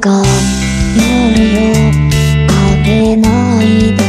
が夜を浴けないで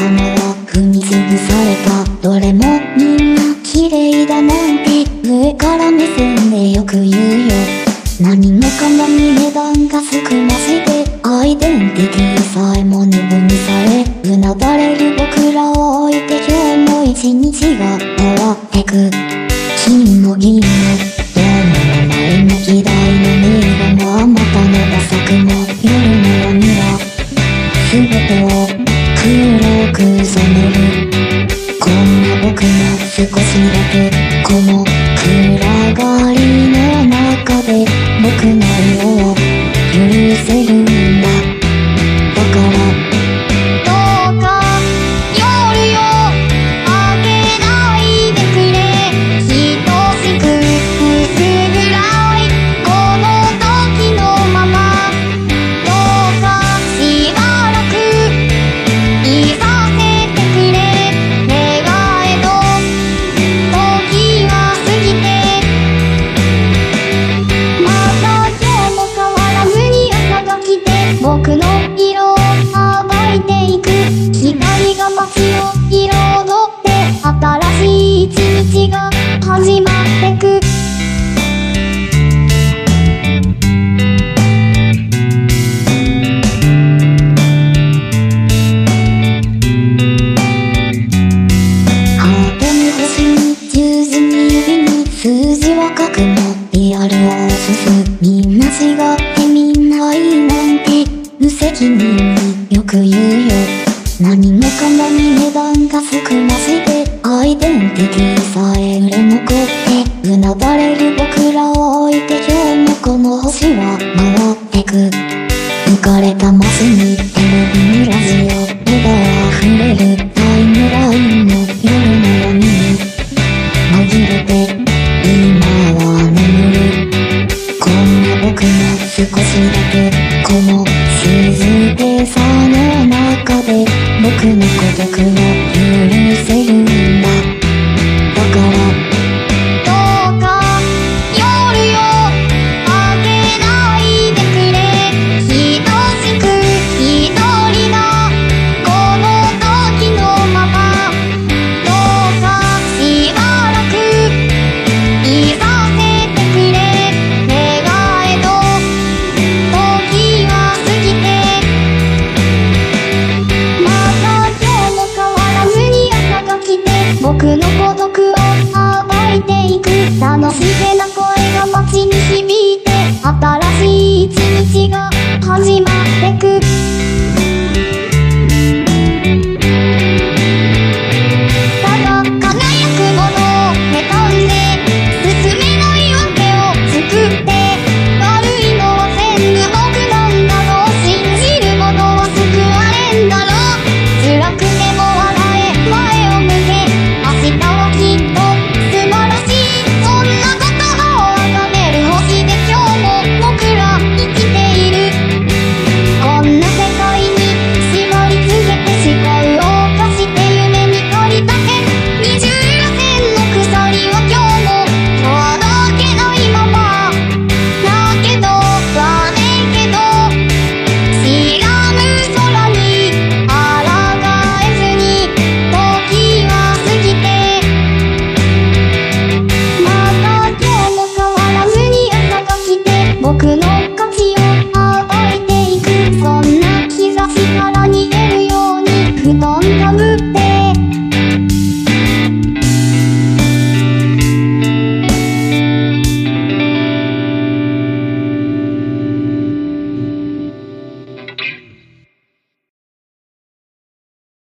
もなき花は踏みつぶされたどれもみんな綺麗だなんて上から目線でよく言うよ何もかもに値段が少なしてアイデンティティさえも二分にされうなだれる僕らを置いて今日も一日が終わってく金も銀もどの名前も時代の名画もあまたのダ作も夜の闇は全てをく染める君によく言うよ。何もかもに値段が少なしてアイデンティティさえ売れ残ってうなだれる僕らを置いて今日もこの星は回ってく。